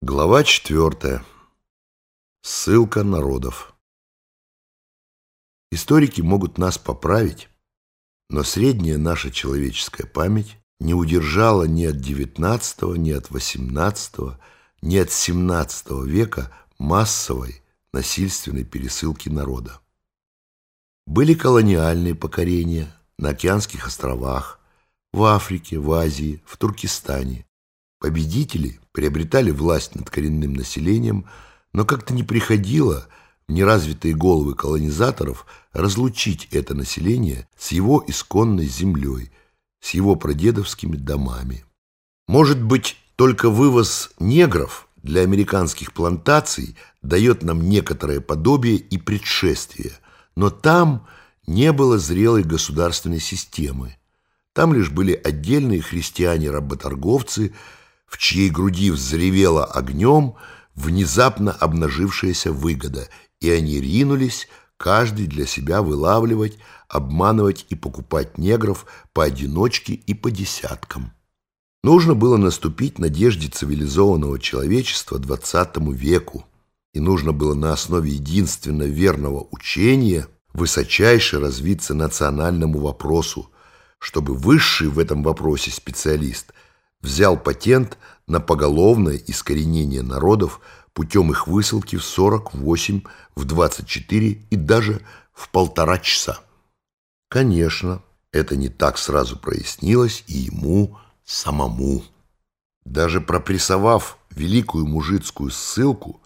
Глава четвертая. Ссылка народов. Историки могут нас поправить, но средняя наша человеческая память не удержала ни от XIX, ни от XVIII, ни от XVII века массовой насильственной пересылки народа. Были колониальные покорения на океанских островах, в Африке, в Азии, в Туркестане. Победители приобретали власть над коренным населением, но как-то не приходило в неразвитые головы колонизаторов разлучить это население с его исконной землей, с его прадедовскими домами. Может быть, только вывоз негров для американских плантаций дает нам некоторое подобие и предшествие, но там не было зрелой государственной системы. Там лишь были отдельные христиане-работорговцы, в чьей груди взревела огнем внезапно обнажившаяся выгода, и они ринулись, каждый для себя вылавливать, обманывать и покупать негров поодиночке и по десяткам. Нужно было наступить надежде цивилизованного человечества XX веку, и нужно было на основе единственно верного учения высочайше развиться национальному вопросу, чтобы высший в этом вопросе специалист – взял патент на поголовное искоренение народов путем их высылки в 48, в 24 и даже в полтора часа. Конечно, это не так сразу прояснилось и ему самому. Даже пропрессовав великую мужицкую ссылку,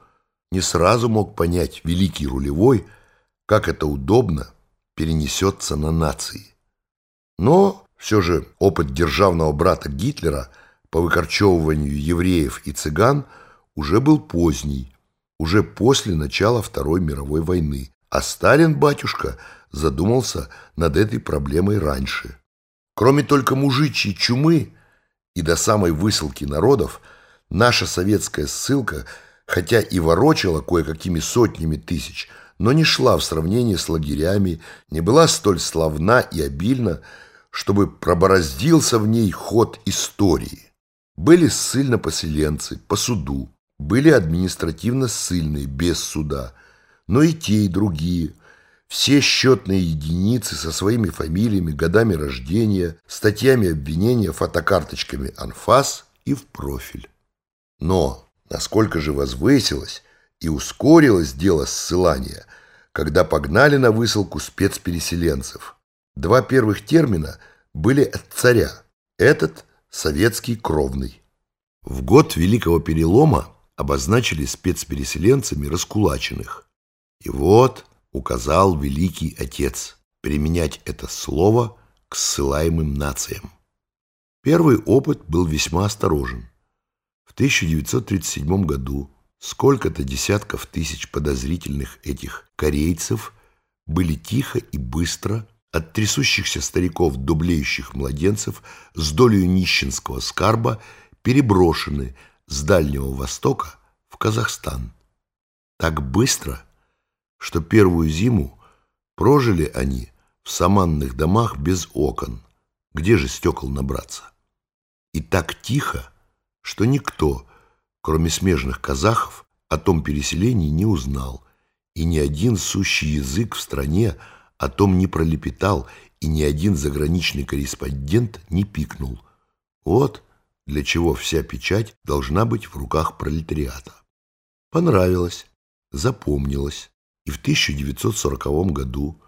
не сразу мог понять великий рулевой, как это удобно перенесется на нации. Но все же опыт державного брата Гитлера – по выкорчевыванию евреев и цыган уже был поздний, уже после начала Второй мировой войны, а Сталин, батюшка, задумался над этой проблемой раньше. Кроме только мужичьей чумы и до самой высылки народов, наша советская ссылка, хотя и ворочала кое-какими сотнями тысяч, но не шла в сравнении с лагерями, не была столь славна и обильна, чтобы пробороздился в ней ход истории. Были ссыльно-поселенцы по суду, были административно-ссыльные без суда, но и те, и другие. Все счетные единицы со своими фамилиями, годами рождения, статьями обвинения, фотокарточками анфас и в профиль. Но насколько же возвысилось и ускорилось дело ссылания, когда погнали на высылку спецпереселенцев. Два первых термина были от царя. Этот – советский кровный. В год Великого Перелома обозначили спецпереселенцами раскулаченных. И вот указал Великий Отец применять это слово к ссылаемым нациям. Первый опыт был весьма осторожен. В 1937 году сколько-то десятков тысяч подозрительных этих корейцев были тихо и быстро от трясущихся стариков до младенцев с долей нищенского скарба переброшены с Дальнего Востока в Казахстан. Так быстро, что первую зиму прожили они в саманных домах без окон. Где же стекол набраться? И так тихо, что никто, кроме смежных казахов, о том переселении не узнал, и ни один сущий язык в стране о том не пролепетал, и ни один заграничный корреспондент не пикнул. Вот для чего вся печать должна быть в руках пролетариата. Понравилось, запомнилось, и в 1940 году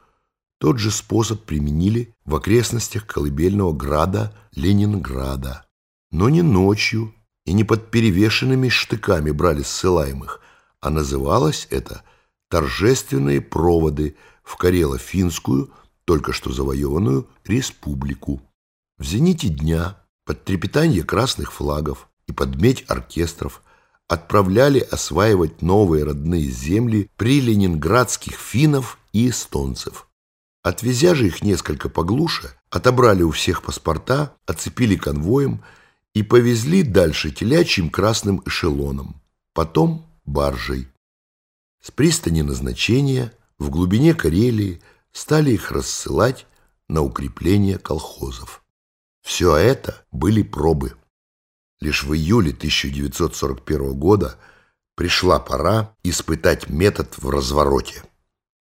тот же способ применили в окрестностях колыбельного града Ленинграда. Но не ночью и не под перевешенными штыками брали ссылаемых, а называлось это «торжественные проводы», в Карело-Финскую, только что завоеванную, республику. В зените дня, под трепетание красных флагов и под медь оркестров, отправляли осваивать новые родные земли при ленинградских финнов и эстонцев. Отвезя же их несколько поглуше, отобрали у всех паспорта, оцепили конвоем и повезли дальше телячьим красным эшелоном, потом баржей. С пристани назначения – в глубине Карелии стали их рассылать на укрепление колхозов. Все это были пробы. Лишь в июле 1941 года пришла пора испытать метод в развороте.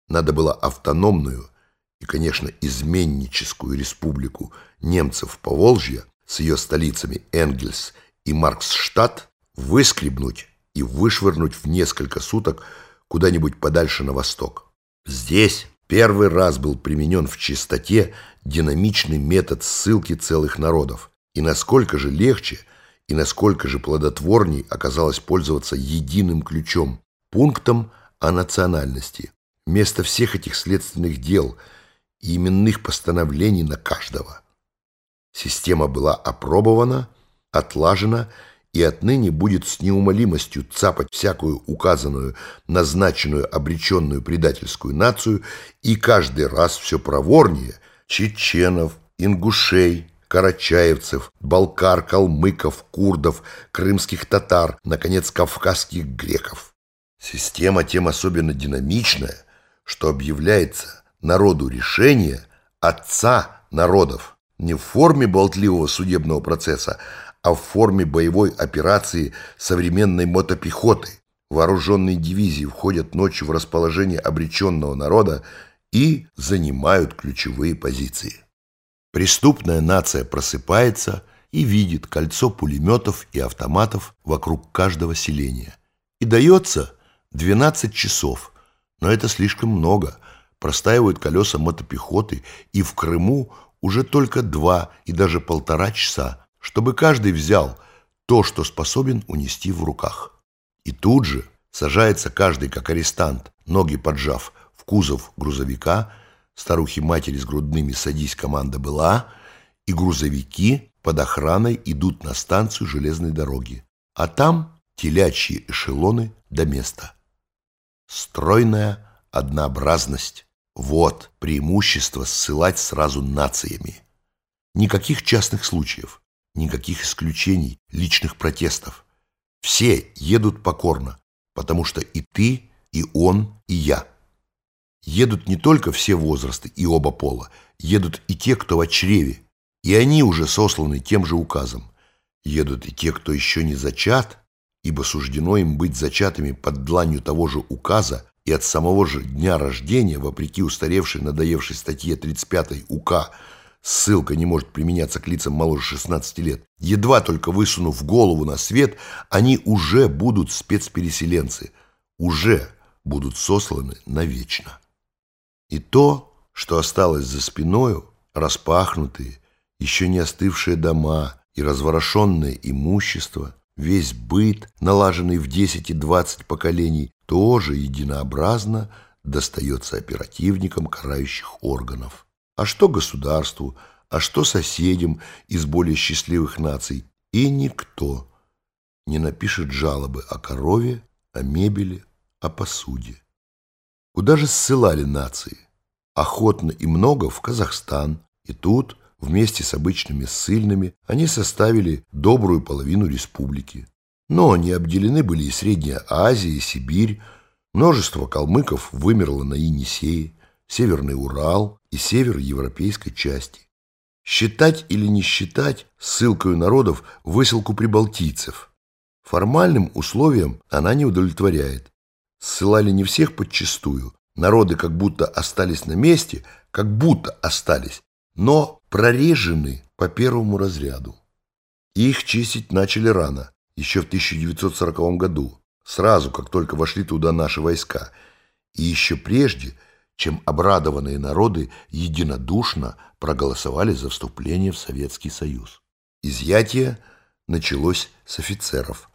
Надо было автономную и, конечно, изменническую республику немцев Поволжья с ее столицами Энгельс и Марксштадт выскребнуть и вышвырнуть в несколько суток куда-нибудь подальше на восток. Здесь первый раз был применен в чистоте динамичный метод ссылки целых народов. И насколько же легче и насколько же плодотворней оказалось пользоваться единым ключом, пунктом о национальности, вместо всех этих следственных дел и именных постановлений на каждого. Система была опробована, отлажена и отныне будет с неумолимостью цапать всякую указанную, назначенную, обреченную предательскую нацию и каждый раз все проворнее чеченов, ингушей, карачаевцев, балкар, калмыков, курдов, крымских татар, наконец, кавказских греков. Система тем особенно динамичная, что объявляется народу решение отца народов не в форме болтливого судебного процесса, а в форме боевой операции современной мотопехоты. Вооруженные дивизии входят ночью в расположение обреченного народа и занимают ключевые позиции. Преступная нация просыпается и видит кольцо пулеметов и автоматов вокруг каждого селения. И дается 12 часов, но это слишком много. Простаивают колеса мотопехоты, и в Крыму уже только два и даже полтора часа, чтобы каждый взял то, что способен унести в руках. И тут же сажается каждый как арестант, ноги поджав, в кузов грузовика – Старухи-матери с грудными «Садись, команда была», и грузовики под охраной идут на станцию железной дороги, а там телячьи эшелоны до места. Стройная однообразность – вот преимущество ссылать сразу нациями. Никаких частных случаев, никаких исключений, личных протестов. Все едут покорно, потому что и ты, и он, и я – Едут не только все возрасты и оба пола, едут и те, кто в чреве, и они уже сосланы тем же указом. Едут и те, кто еще не зачат, ибо суждено им быть зачатыми под дланью того же указа и от самого же дня рождения, вопреки устаревшей, надоевшей статье 35 УК, ссылка не может применяться к лицам моложе 16 лет, едва только высунув голову на свет, они уже будут спецпереселенцы, уже будут сосланы навечно. И то, что осталось за спиною, распахнутые, еще не остывшие дома и разворошенное имущество, весь быт, налаженный в 10 и 20 поколений, тоже единообразно достается оперативникам карающих органов. А что государству, а что соседям из более счастливых наций? И никто не напишет жалобы о корове, о мебели, о посуде. Куда же ссылали нации? Охотно и много в Казахстан. И тут, вместе с обычными ссыльными, они составили добрую половину республики. Но не обделены были и Средняя Азия, и Сибирь. Множество калмыков вымерло на Енисее, Северный Урал и север европейской части. Считать или не считать ссылкою народов высылку прибалтийцев. Формальным условиям она не удовлетворяет. Ссылали не всех подчистую, народы как будто остались на месте, как будто остались, но прорежены по первому разряду. Их чистить начали рано, еще в 1940 году, сразу, как только вошли туда наши войска, и еще прежде, чем обрадованные народы единодушно проголосовали за вступление в Советский Союз. Изъятие началось с офицеров.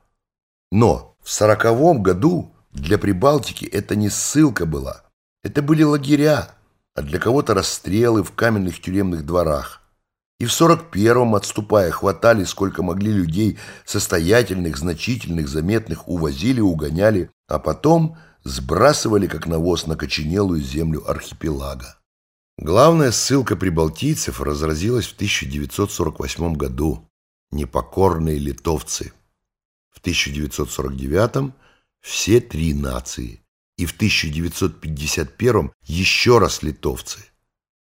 Но в сороковом году для Прибалтики это не ссылка была. Это были лагеря, а для кого-то расстрелы в каменных тюремных дворах. И в 41-м, отступая, хватали, сколько могли людей, состоятельных, значительных, заметных, увозили, угоняли, а потом сбрасывали, как навоз, на коченелую землю архипелага. Главная ссылка прибалтийцев разразилась в 1948 году. Непокорные литовцы. В 1949 все три нации. И в 1951 еще раз литовцы.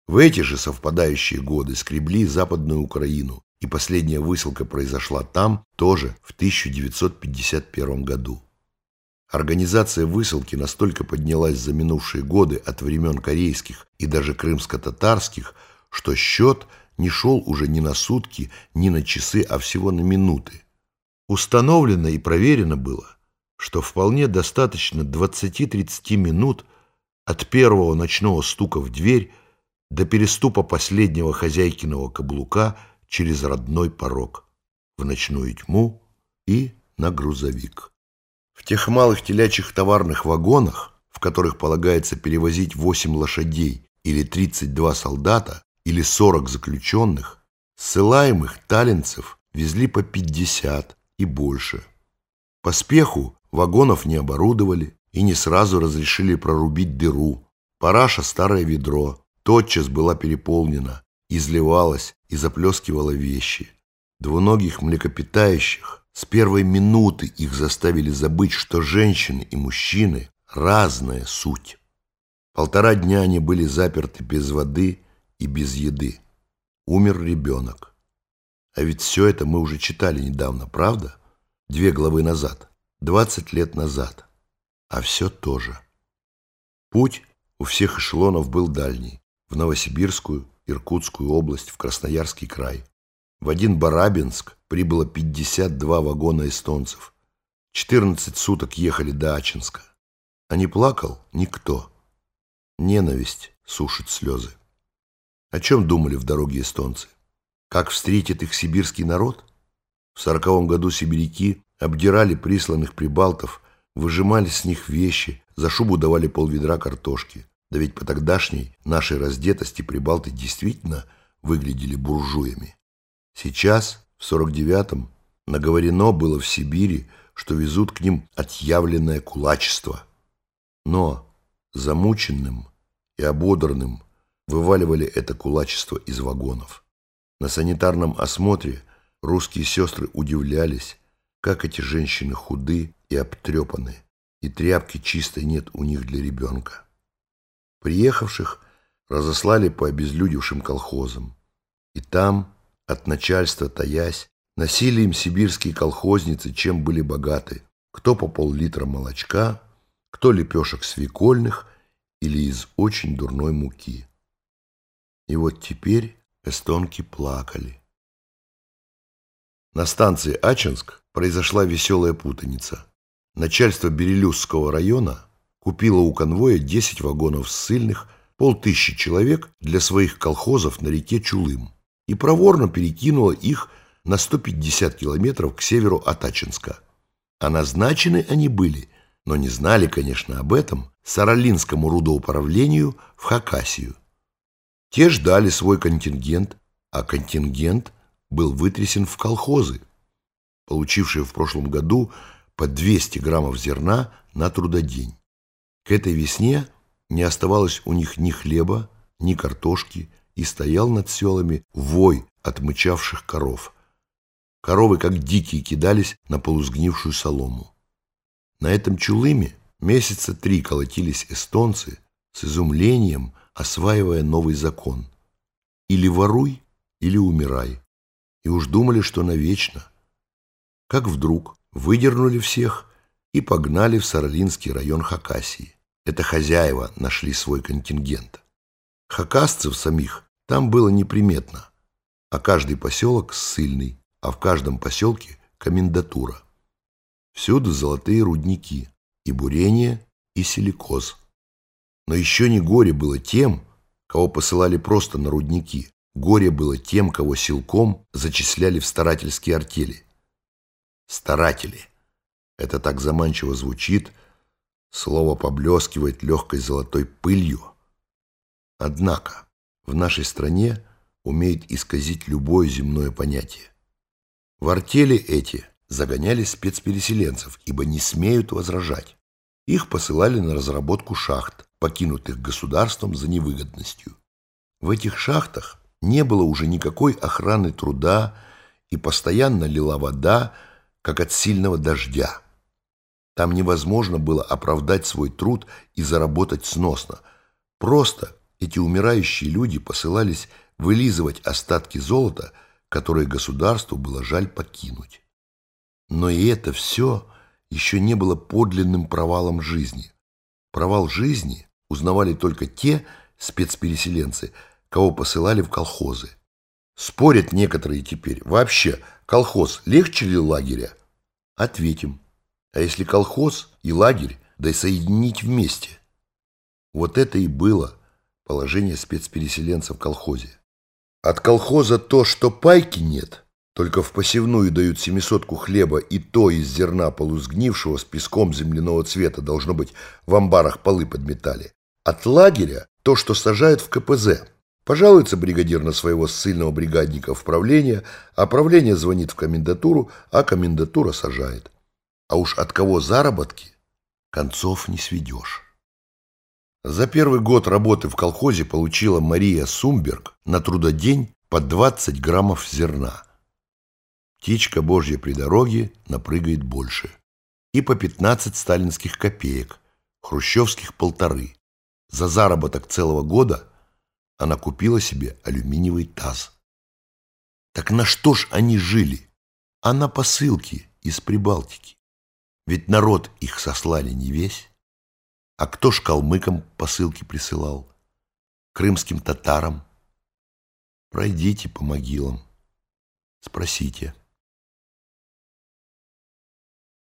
В эти же совпадающие годы скребли Западную Украину и последняя высылка произошла там тоже в 1951 году. Организация высылки настолько поднялась за минувшие годы от времен корейских и даже крымско-татарских, что счет не шел уже ни на сутки, ни на часы, а всего на минуты. Установлено и проверено было, что вполне достаточно 20-30 минут от первого ночного стука в дверь до переступа последнего хозяйкиного каблука через родной порог в ночную тьму и на грузовик. В тех малых телячьих товарных вагонах, в которых полагается перевозить 8 лошадей или 32 солдата или 40 заключенных, ссылаемых талинцев везли по 50 и больше. По спеху вагонов не оборудовали и не сразу разрешили прорубить дыру. Параша старое ведро тотчас была переполнена, изливалась и заплескивала вещи. Двуногих млекопитающих с первой минуты их заставили забыть, что женщины и мужчины – разная суть. Полтора дня они были заперты без воды и без еды. Умер ребенок. А ведь все это мы уже читали недавно, правда? Две главы назад, двадцать лет назад. А все тоже. Путь у всех эшелонов был дальний. В Новосибирскую, Иркутскую область, в Красноярский край. В один Барабинск прибыло 52 вагона эстонцев. 14 суток ехали до Ачинска. А не плакал никто. Ненависть сушит слезы. О чем думали в дороге эстонцы? Как встретит их сибирский народ? В сороковом году сибиряки обдирали присланных прибалтов, выжимали с них вещи, за шубу давали полведра картошки. Да ведь по тогдашней нашей раздетости прибалты действительно выглядели буржуями. Сейчас, в сорок девятом, наговорено было в Сибири, что везут к ним отъявленное кулачество. Но замученным и ободранным вываливали это кулачество из вагонов. На санитарном осмотре русские сестры удивлялись, как эти женщины худы и обтрепаны, и тряпки чистой нет у них для ребенка. Приехавших разослали по обезлюдевшим колхозам, и там, от начальства таясь, носили им сибирские колхозницы, чем были богаты, кто по пол-литра молочка, кто лепешек свекольных или из очень дурной муки. И вот теперь Эстонки плакали. На станции Ачинск произошла веселая путаница. Начальство Берелюзского района купило у конвоя 10 вагонов ссыльных, полтысячи человек для своих колхозов на реке Чулым и проворно перекинуло их на 150 километров к северу от Ачинска. А назначены они были, но не знали, конечно, об этом, Саралинскому рудоуправлению в Хакасию. Те ждали свой контингент, а контингент был вытрясен в колхозы, получившие в прошлом году по 200 граммов зерна на трудодень. К этой весне не оставалось у них ни хлеба, ни картошки, и стоял над селами вой отмычавших коров. Коровы, как дикие, кидались на полусгнившую солому. На этом чулыме месяца три колотились эстонцы с изумлением, осваивая новый закон. Или воруй, или умирай. И уж думали, что навечно. Как вдруг выдернули всех и погнали в Саралинский район Хакасии. Это хозяева нашли свой контингент. Хакасцев самих там было неприметно, а каждый поселок ссыльный, а в каждом поселке комендатура. Всюду золотые рудники, и бурение, и силикоз – но еще не горе было тем, кого посылали просто на рудники. Горе было тем, кого силком зачисляли в старательские артели. Старатели. Это так заманчиво звучит, слово поблескивает легкой золотой пылью. Однако в нашей стране умеет исказить любое земное понятие. В артели эти загоняли спецпереселенцев, ибо не смеют возражать. Их посылали на разработку шахт, покинутых государством за невыгодностью. В этих шахтах не было уже никакой охраны труда и постоянно лила вода, как от сильного дождя. Там невозможно было оправдать свой труд и заработать сносно. Просто эти умирающие люди посылались вылизывать остатки золота, которые государству было жаль покинуть. Но и это все еще не было подлинным провалом жизни. Провал жизни узнавали только те спецпереселенцы, кого посылали в колхозы. Спорят некоторые теперь, вообще, колхоз легче ли лагеря? Ответим. А если колхоз и лагерь, да и соединить вместе? Вот это и было положение спецпереселенцев в колхозе. От колхоза то, что пайки нет, только в посевную дают семисотку хлеба, и то из зерна полусгнившего с песком земляного цвета должно быть в амбарах полы подметали. От лагеря то, что сажают в КПЗ. Пожалуется бригадир на своего ссыльного бригадника в правление, а правление звонит в комендатуру, а комендатура сажает. А уж от кого заработки, концов не сведешь. За первый год работы в колхозе получила Мария Сумберг на трудодень по 20 граммов зерна. Птичка Божья при дороге напрыгает больше. И по 15 сталинских копеек, хрущевских полторы. За заработок целого года она купила себе алюминиевый таз. Так на что ж они жили? А на посылки из Прибалтики. Ведь народ их сослали не весь. А кто ж калмыкам посылки присылал? Крымским татарам? Пройдите по могилам, спросите.